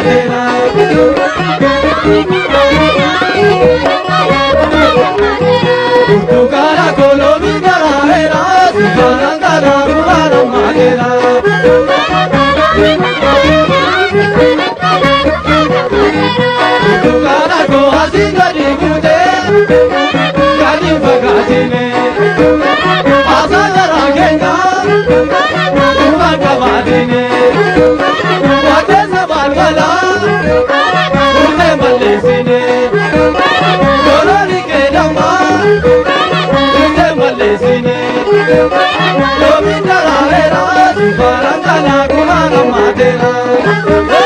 Thank you. Kumara magera.